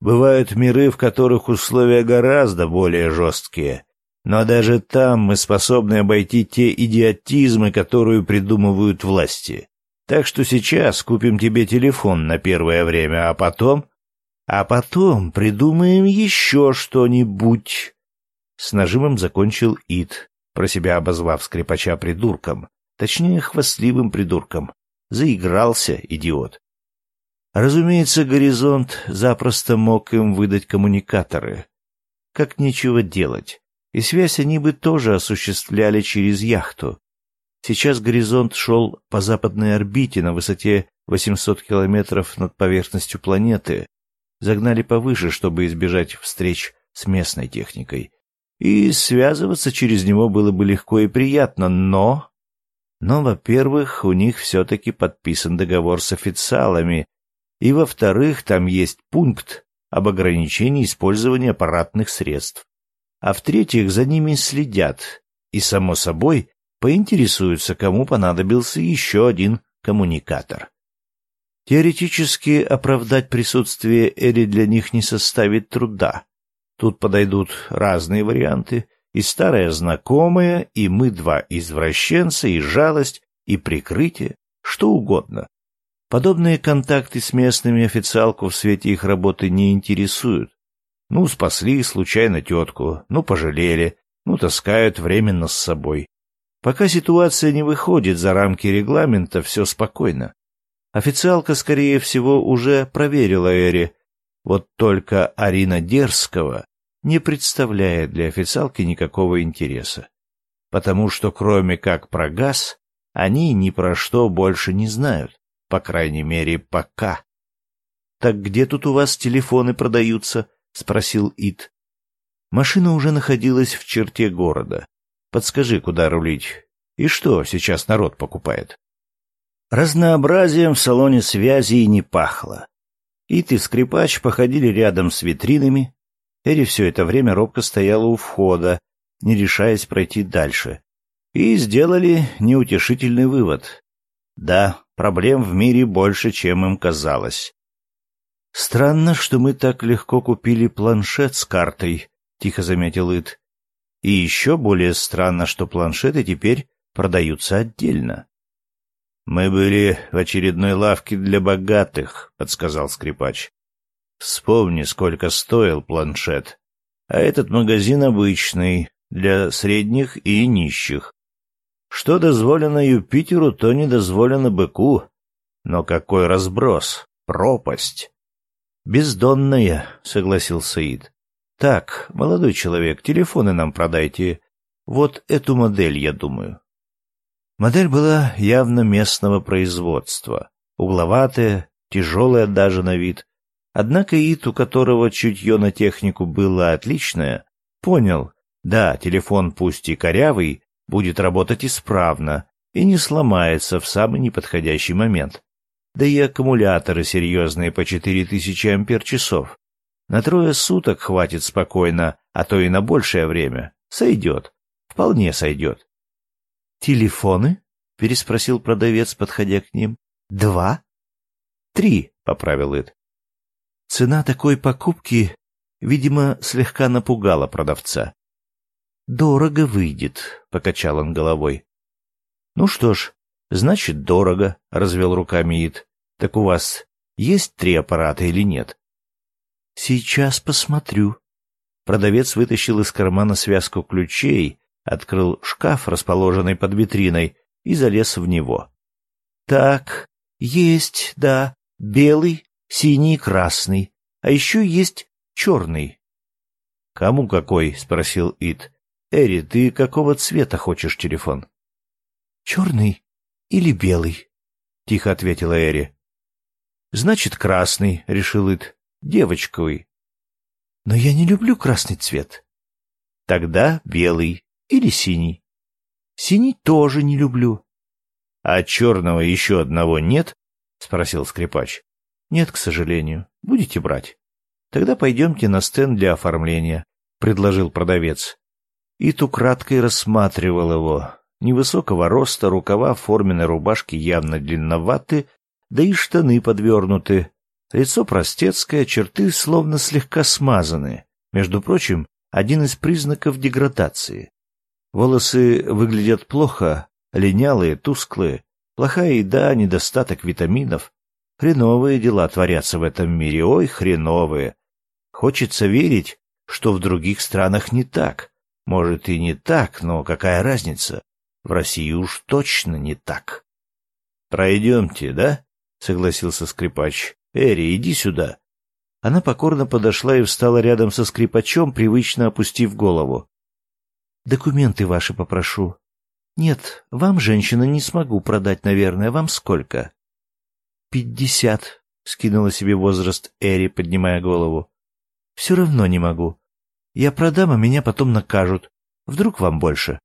Speaker 1: Бывают миры, в которых условия гораздо более жесткие. Но даже там мы способны обойти те идиотизмы, которые придумывают власти. Так что сейчас купим тебе телефон на первое время, а потом... А потом придумаем еще что-нибудь. С нажимом закончил Ит, про себя обозвав скрипача придурком. Точнее, хвастливым придурком. Заигрался, идиот. Разумеется, горизонт запросто мог им выдать коммуникаторы. Как нечего делать. И связь они бы тоже осуществляли через яхту. Сейчас горизонт шел по западной орбите на высоте 800 километров над поверхностью планеты. Загнали повыше, чтобы избежать встреч с местной техникой. И связываться через него было бы легко и приятно, но... Но, во-первых, у них все-таки подписан договор с официалами, и, во-вторых, там есть пункт об ограничении использования аппаратных средств. А в-третьих, за ними следят и, само собой, поинтересуются, кому понадобился еще один коммуникатор. Теоретически оправдать присутствие Эри для них не составит труда. Тут подойдут разные варианты, и старая знакомая, и мы два извращенца, и жалость, и прикрытие, что угодно. Подобные контакты с местными официалку в свете их работы не интересуют. Ну, спасли случайно тетку, ну, пожалели, ну, таскают временно с собой. Пока ситуация не выходит за рамки регламента, все спокойно. Официалка, скорее всего, уже проверила Эри. Вот только Арина Дерзкого не представляет для официалки никакого интереса. Потому что кроме как про газ, они ни про что больше не знают. По крайней мере, пока. «Так где тут у вас телефоны продаются?» — спросил Ит. Машина уже находилась в черте города. Подскажи, куда рулить. И что сейчас народ покупает? Разнообразием в салоне связи и не пахло. Ит и скрипач походили рядом с витринами. Эри все это время робко стояла у входа, не решаясь пройти дальше. И сделали неутешительный вывод. Да, проблем в мире больше, чем им казалось. «Странно, что мы так легко купили планшет с картой», — тихо заметил Ит. «И еще более странно, что планшеты теперь продаются отдельно». «Мы были в очередной лавке для богатых», — подсказал скрипач. «Вспомни, сколько стоил планшет. А этот магазин обычный, для средних и нищих. Что дозволено Юпитеру, то не дозволено быку. Но какой разброс, пропасть. Бездонная, согласился Ид. Так, молодой человек, телефоны нам продайте. Вот эту модель, я думаю. Модель была явно местного производства, угловатая, тяжелая даже на вид. Однако Ид, у которого чутье на технику было отличное, понял, да, телефон пусть и корявый, будет работать исправно и не сломается в самый неподходящий момент. Да и аккумуляторы серьезные по 4000 ампер-часов. На трое суток хватит спокойно, а то и на большее время. Сойдет. Вполне сойдет. «Телефоны?» — переспросил продавец, подходя к ним. «Два?» «Три», — поправил Эд. Цена такой покупки, видимо, слегка напугала продавца. «Дорого выйдет», — покачал он головой. «Ну что ж, значит, дорого», — развел руками Ид. Так у вас есть три аппарата или нет?
Speaker 2: Сейчас посмотрю.
Speaker 1: Продавец вытащил из кармана связку ключей, открыл шкаф, расположенный под витриной, и залез в него.
Speaker 2: Так, есть, да, белый, синий и красный. А еще есть черный.
Speaker 1: «Кому какой?» — спросил Ит. «Эри, ты какого цвета хочешь телефон?»
Speaker 2: «Черный или белый?»
Speaker 1: — тихо ответила Эри.
Speaker 2: «Значит, красный», — решил Ит. «Девочковый».
Speaker 1: «Но я не люблю красный цвет».
Speaker 2: «Тогда белый или синий».
Speaker 1: «Синий тоже не люблю». «А черного еще одного нет?» — спросил скрипач.
Speaker 2: «Нет, к сожалению. Будете брать?»
Speaker 1: Тогда пойдемте на стенд для оформления, предложил продавец. Иту краткой рассматривал его. Невысокого роста, рукава форменной рубашки явно длинноваты, да и штаны подвернуты. Лицо простецкое, черты словно слегка смазаны. Между прочим, один из признаков деградации. Волосы выглядят плохо, линялые, тусклые. Плохая еда, недостаток витаминов. Хреновые дела творятся в этом мире, ой, хреновые. Хочется верить, что в других странах не так. Может и не так, но какая разница? В России уж точно не так. Пройдемте, да? Согласился скрипач. Эри, иди сюда. Она покорно подошла и встала рядом со скрипачом, привычно опустив голову.
Speaker 2: Документы ваши попрошу. Нет, вам, женщина, не смогу продать, наверное. Вам сколько?
Speaker 1: пятьдесят, — скинула себе возраст Эри, поднимая голову.
Speaker 2: — Все равно не могу. Я продам, а меня потом накажут. Вдруг вам больше?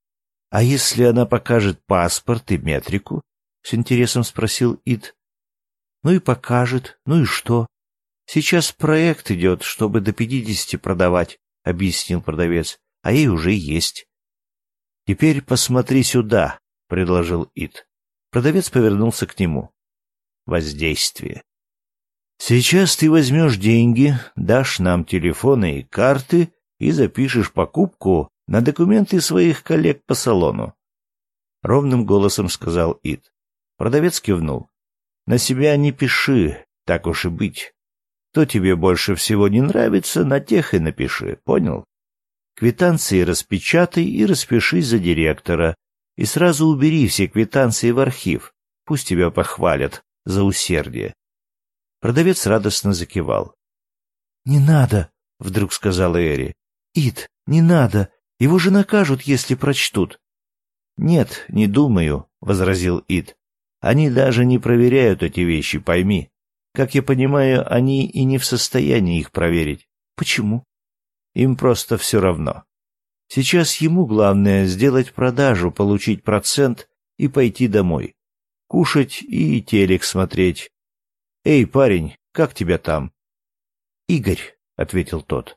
Speaker 1: — А если она покажет паспорт и метрику? — с интересом спросил Ид.
Speaker 2: — Ну и покажет. Ну и что? Сейчас проект идет, чтобы до пятидесяти продавать, — объяснил продавец. — А ей уже есть.
Speaker 1: — Теперь посмотри сюда, — предложил Ид. Продавец повернулся к нему воздействие. Сейчас ты возьмешь деньги, дашь нам телефоны и карты и запишешь покупку на документы своих коллег по салону. Ровным голосом сказал Ид. Продавец кивнул. На себя не пиши, так уж и быть. Кто тебе больше всего не нравится, на тех и напиши, понял? Квитанции распечатай и распишись за директора. И сразу убери все квитанции в архив. Пусть тебя похвалят, за усердие. Продавец радостно закивал.
Speaker 2: — Не надо, — вдруг сказала Эри. — Ид, не надо, его же накажут, если прочтут.
Speaker 1: — Нет, не думаю, — возразил Ид. — Они даже не проверяют эти вещи, пойми. Как я понимаю, они и не в состоянии их проверить.
Speaker 2: Почему?
Speaker 1: Им просто все равно. Сейчас ему главное сделать продажу, получить процент и пойти домой кушать и телек смотреть. Эй, парень, как тебя там?
Speaker 2: Игорь, ответил тот.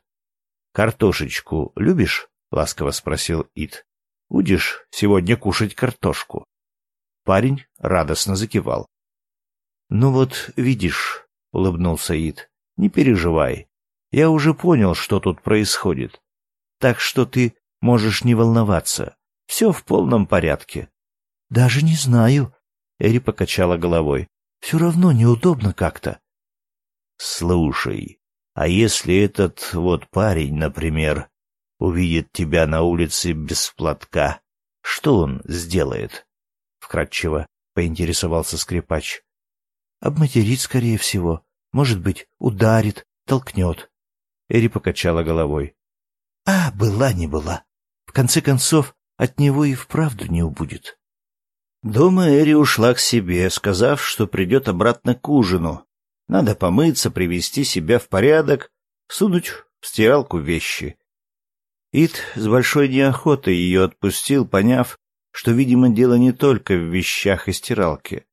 Speaker 1: Картошечку любишь? ласково спросил Ит. Будешь сегодня кушать картошку? Парень радостно закивал. Ну вот, видишь, улыбнулся Ит. Не переживай. Я уже понял, что тут происходит. Так что ты можешь не волноваться. Все в полном порядке.
Speaker 2: Даже не знаю,
Speaker 1: Эри покачала головой.
Speaker 2: «Все равно неудобно как-то».
Speaker 1: «Слушай, а если этот вот парень, например, увидит тебя на улице без платка, что он сделает?» Вкратчиво поинтересовался скрипач.
Speaker 2: «Обматерит, скорее всего. Может быть, ударит, толкнет».
Speaker 1: Эри покачала головой.
Speaker 2: «А, была не была. В конце концов, от него и вправду не убудет».
Speaker 1: Дома Эри ушла к себе, сказав, что придет обратно к ужину. Надо помыться, привести себя в порядок, сунуть в стиралку вещи. Ит с большой неохотой ее отпустил, поняв, что, видимо, дело не только в вещах и стиралке.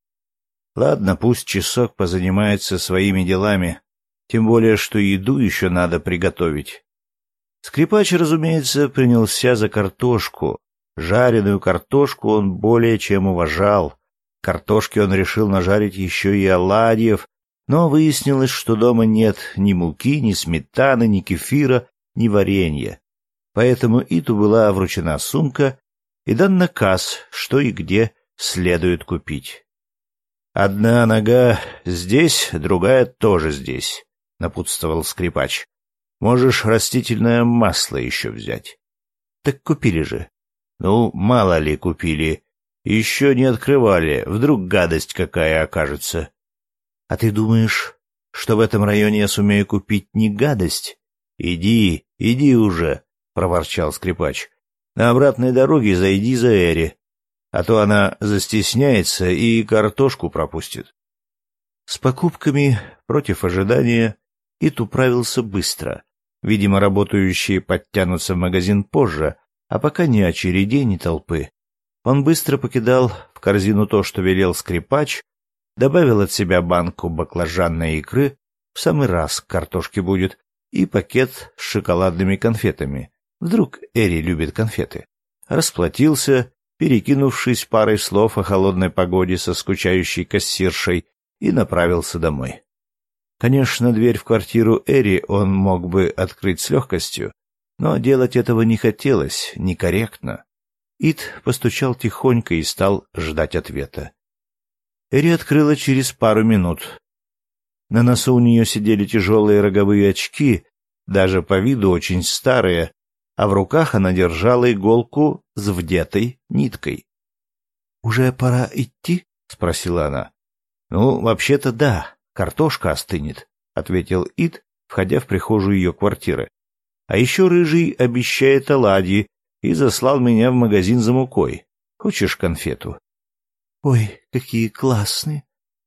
Speaker 1: Ладно, пусть часок позанимается своими делами, тем более, что еду еще надо приготовить. Скрипач, разумеется, принялся за картошку, Жареную картошку он более чем уважал. Картошки он решил нажарить еще и оладьев, но выяснилось, что дома нет ни муки, ни сметаны, ни кефира, ни варенья. Поэтому Иту была вручена сумка и дан наказ, что и где следует купить. Одна нога здесь, другая тоже здесь, — напутствовал скрипач. Можешь растительное масло еще взять.
Speaker 2: Так купили же.
Speaker 1: Ну, мало ли купили. Еще не открывали, вдруг гадость какая окажется.
Speaker 2: А ты думаешь, что в этом районе я сумею купить не гадость?
Speaker 1: Иди, иди уже, — проворчал скрипач. На обратной дороге зайди за Эри, а то она застесняется и картошку пропустит.
Speaker 2: С покупками против ожидания Ит управился быстро. Видимо, работающие подтянутся в магазин позже, а пока ни очередей, ни толпы. Он быстро покидал в корзину то, что велел скрипач, добавил от себя банку баклажанной икры, в самый раз картошки будет, и пакет с шоколадными конфетами. Вдруг Эри любит конфеты. Расплатился, перекинувшись парой слов о холодной погоде со скучающей кассиршей, и направился домой. Конечно, дверь в квартиру Эри он мог бы открыть с легкостью, но делать этого не хотелось, некорректно. Ит постучал тихонько и стал ждать ответа. Эри открыла через пару минут. На носу у нее сидели тяжелые роговые очки, даже по виду очень старые, а в руках она держала иголку с вдетой ниткой. — Уже пора идти? — спросила она. — Ну, вообще-то да, картошка остынет, — ответил Ит, входя в прихожую ее квартиры. А еще Рыжий обещает оладьи и заслал меня в магазин за мукой. Хочешь конфету? — Ой, какие классные!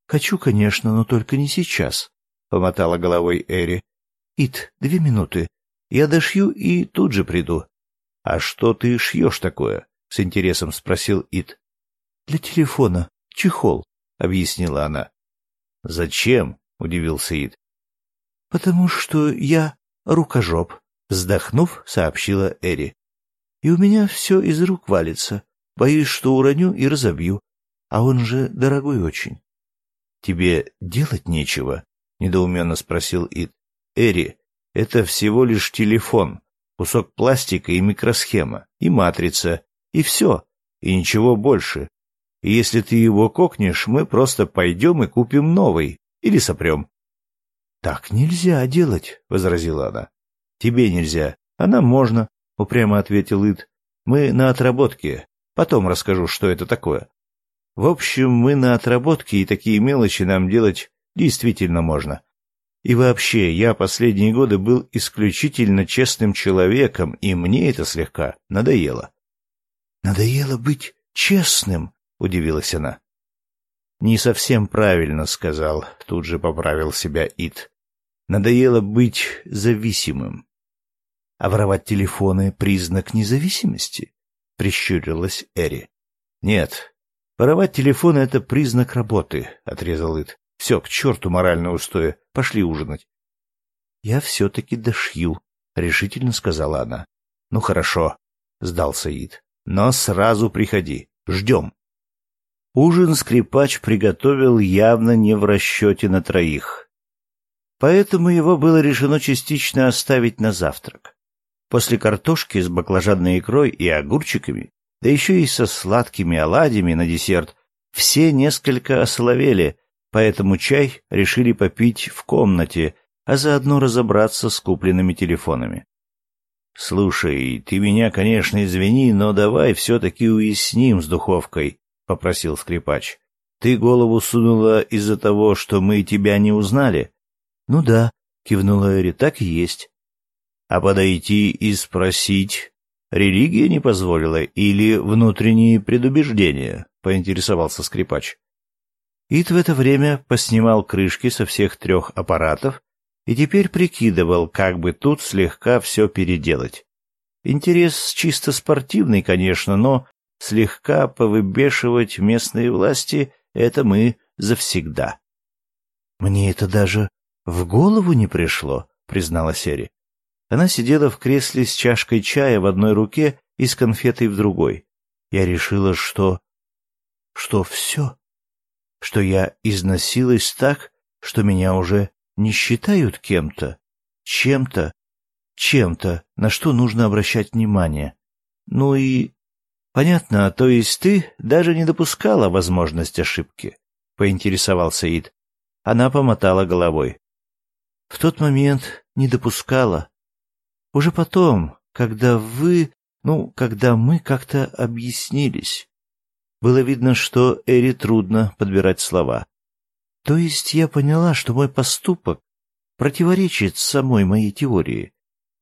Speaker 2: Хочу, конечно, но только не сейчас, — помотала головой Эри. — Ит, две минуты. Я дошью и тут же приду. — А что ты шьешь такое? — с интересом спросил Ит. — Для телефона. Чехол, — объяснила она. — Зачем? — удивился Ит. — Потому что я рукожоп, Вздохнув, сообщила Эри. И у меня все из рук валится. Боюсь, что уроню и разобью. А он же дорогой очень. Тебе делать нечего? Недоуменно спросил Ид. Эри, это всего лишь телефон, кусок пластика и микросхема, и матрица, и все, и ничего больше. И если ты его кокнешь, мы просто пойдем и купим новый, или сопрем. — Так нельзя делать, — возразила она. Тебе нельзя, а нам можно, — упрямо ответил Ид. Мы на отработке. Потом расскажу, что это такое. В общем, мы на отработке, и такие мелочи нам делать действительно можно. И вообще, я последние годы был исключительно честным человеком, и мне это слегка надоело. — Надоело быть честным? — удивилась она. — Не совсем правильно сказал, — тут же поправил себя Ид. Надоело быть зависимым. А воровать телефоны — признак независимости? — прищурилась Эри. — Нет, воровать телефоны — это признак работы, — отрезал Ит. — Все, к черту моральное устоя, пошли ужинать. — Я все-таки дошью, — решительно сказала она. — Ну хорошо, — сдался Ит. — Но сразу приходи, ждем. Ужин скрипач приготовил явно не в расчете на троих. Поэтому его было решено частично оставить на завтрак. После картошки с баклажанной икрой и огурчиками, да еще и со сладкими оладьями на десерт, все несколько осоловели, поэтому чай решили попить в комнате, а заодно разобраться с купленными телефонами. «Слушай, ты меня, конечно, извини, но давай все-таки уясним с духовкой», — попросил скрипач. «Ты голову сунула из-за того, что мы тебя не узнали?» «Ну да», — кивнула Эри, — «так и есть. А подойти и спросить, религия не позволила или внутренние предубеждения, поинтересовался скрипач. Ит в это время поснимал крышки со всех трех аппаратов и теперь прикидывал, как бы тут слегка все переделать. Интерес чисто спортивный, конечно, но слегка повыбешивать местные власти — это мы завсегда. — Мне это даже в голову не пришло, — признала Сери. Она сидела в кресле с чашкой чая в одной руке и с конфетой в другой. Я решила, что... что все. Что я износилась так, что меня уже не считают кем-то, чем-то, чем-то, на что нужно обращать внимание. Ну и... Понятно, то есть ты даже не допускала возможность ошибки. — поинтересовался Ид. Она помотала головой. В тот момент не допускала. Уже потом, когда вы, ну, когда мы как-то объяснились, было видно, что Эри трудно подбирать слова. То есть я поняла, что мой поступок противоречит самой моей теории,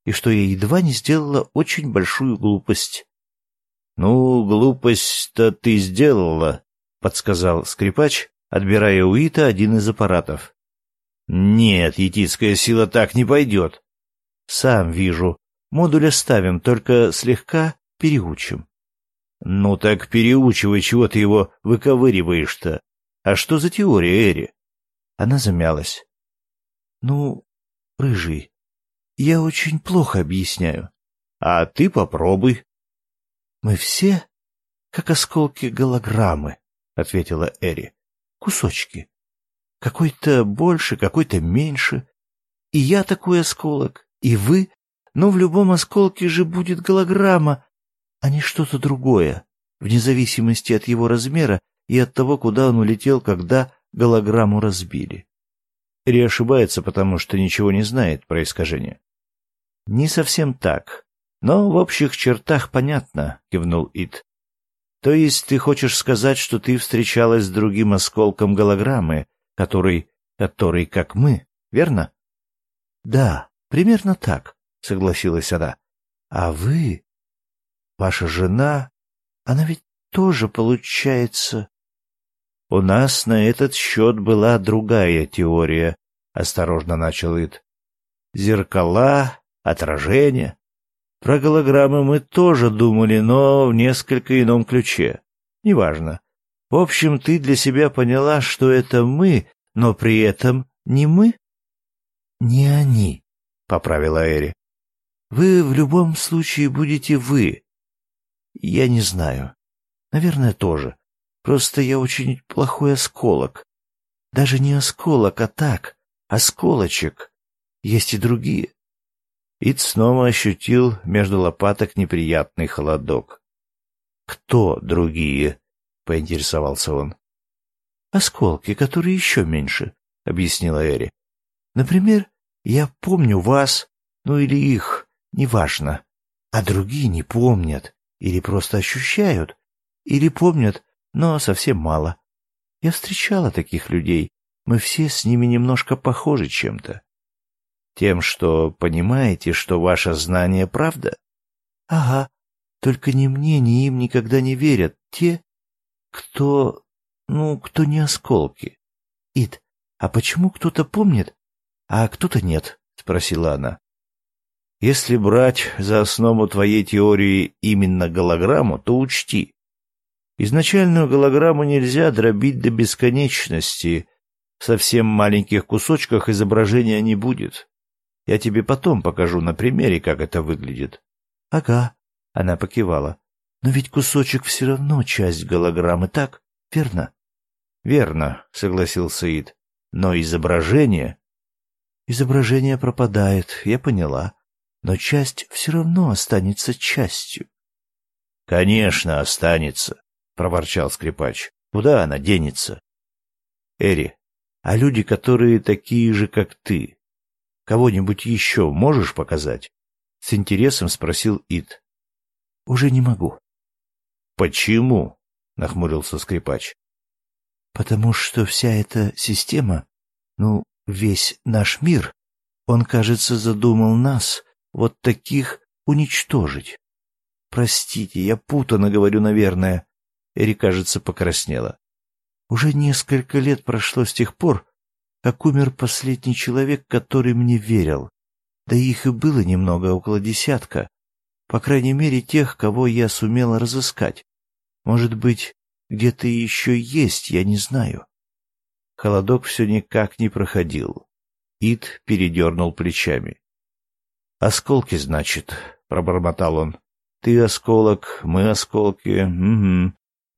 Speaker 2: и что я едва не сделала очень большую глупость. — Ну, глупость-то ты сделала, — подсказал скрипач, отбирая у Ита один из аппаратов. — Нет, етицкая сила так не пойдет. — Сам вижу. Модуль оставим, только слегка переучим. — Ну так переучивай, чего ты его выковыриваешь-то. А что за теория, Эри? Она замялась. Ну, рыжий, я очень плохо объясняю. А ты попробуй. Мы все как осколки голограммы, ответила Эри. Кусочки. Какой-то больше, какой-то меньше. И я такой осколок, и вы, но в любом осколке же будет голограмма, а не что-то другое, вне зависимости от его размера и от того, куда он улетел, когда голограмму разбили. Или ошибается, потому что ничего не знает про искажение. Не совсем так, но в общих чертах понятно, кивнул Ит. То есть ты хочешь сказать, что ты встречалась с другим осколком голограммы, который, который как мы, верно? Да, примерно так, согласилась она. А вы, ваша жена, она ведь тоже получается у нас на этот счет была другая теория, — осторожно начал Ит. Зеркала, отражения. Про голограммы мы тоже думали, но в несколько ином ключе. Неважно. В общем, ты для себя поняла, что это мы, но при этом не мы? — Не они, — поправила Эри. — Вы в любом случае будете вы. Я не знаю. Наверное, тоже. Просто я очень плохой осколок. Даже не осколок, а так, осколочек. Есть и другие. Ид снова ощутил между лопаток неприятный холодок. «Кто другие?» — поинтересовался он. «Осколки, которые еще меньше», — объяснила Эри. «Например, я помню вас, ну или их, неважно, а другие не помнят или просто ощущают, или помнят, но совсем мало. Я встречала таких людей. Мы все с ними немножко похожи чем-то. Тем, что понимаете, что ваше знание правда? Ага. Только ни мне, ни им никогда не верят те, кто... ну, кто не осколки. Ид, а почему кто-то помнит, а кто-то нет? — спросила она. Если брать за основу твоей теории именно голограмму, то учти, Изначальную голограмму нельзя дробить до бесконечности. В совсем маленьких кусочках изображения не будет. Я тебе потом покажу на примере, как это выглядит. — Ага, — она покивала. — Но ведь кусочек все равно часть голограммы, так? Верно? — Верно, — согласился Ид. — Но изображение... — Изображение пропадает, я поняла. Но часть все равно останется частью. — Конечно, останется проворчал скрипач. Куда она денется? Эри, а люди, которые такие же, как ты, кого-нибудь еще можешь показать? С интересом спросил Ит. Уже не могу. Почему? Нахмурился скрипач. Потому что вся эта система, ну, весь наш мир, он, кажется, задумал нас, вот таких, уничтожить. Простите, я путано говорю, наверное. Эри, кажется, покраснела. Уже несколько лет прошло с тех пор, как умер последний человек, который мне верил. Да их и было немного, около десятка. По крайней мере, тех, кого я сумела разыскать. Может быть, где-то еще есть, я не знаю. Холодок все никак не проходил. Ид передернул плечами. «Осколки, значит», — пробормотал он. «Ты осколок, мы осколки. Угу.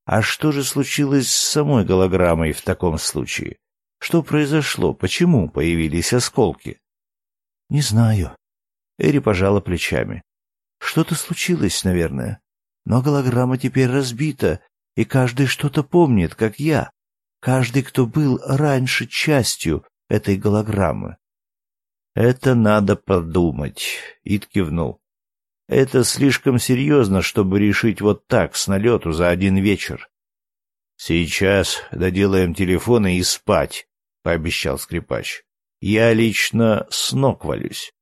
Speaker 2: А что же случилось с самой голограммой в таком случае? Что произошло? Почему появились осколки? Не знаю. Эри пожала плечами. Что-то случилось, наверное. Но голограмма теперь разбита, и каждый что-то помнит, как я. каждый, кто был раньше частью этой голограммы.
Speaker 1: Это надо подумать, Ид кивнул. Это слишком серьезно, чтобы решить вот так, с налету, за один вечер. Сейчас доделаем телефоны и спать, пообещал скрипач. Я лично с ног валюсь.